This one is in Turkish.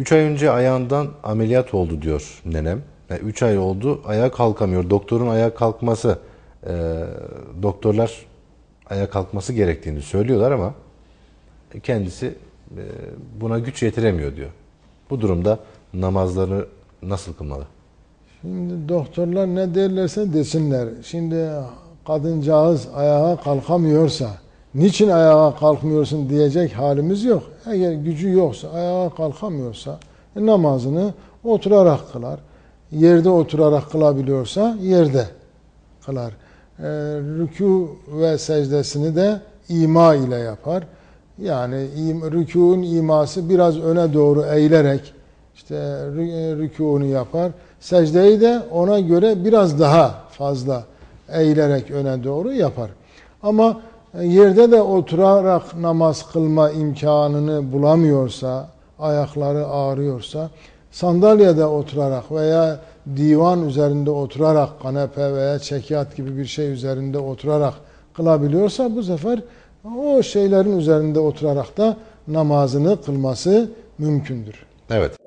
3 ay önce ayağından ameliyat oldu diyor nenem. 3 ay oldu ayağa kalkamıyor. Doktorun ayağa kalkması, e, doktorlar ayağa kalkması gerektiğini söylüyorlar ama kendisi e, buna güç yetiremiyor diyor. Bu durumda namazlarını nasıl kılmalı? Şimdi doktorlar ne derlerse desinler. Şimdi kadıncağız ayağa kalkamıyorsa, niçin ayağa kalkmıyorsun diyecek halimiz yok. Eğer gücü yoksa, ayağa kalkamıyorsa e, namazını oturarak kılar. Yerde oturarak kılabiliyorsa yerde kılar. E, rükû ve secdesini de ima ile yapar. Yani im, rükûun iması biraz öne doğru eğilerek işte rü- rükûnu yapar. Secdeyi de ona göre biraz daha fazla eğilerek öne doğru yapar. Ama e, yerde de oturarak namaz kılma imkanını bulamıyorsa, ayakları ağrıyorsa, sandalyede oturarak veya divan üzerinde oturarak, kanepe veya çekyat gibi bir şey üzerinde oturarak kılabiliyorsa bu sefer o şeylerin üzerinde oturarak da namazını kılması mümkündür. Evet.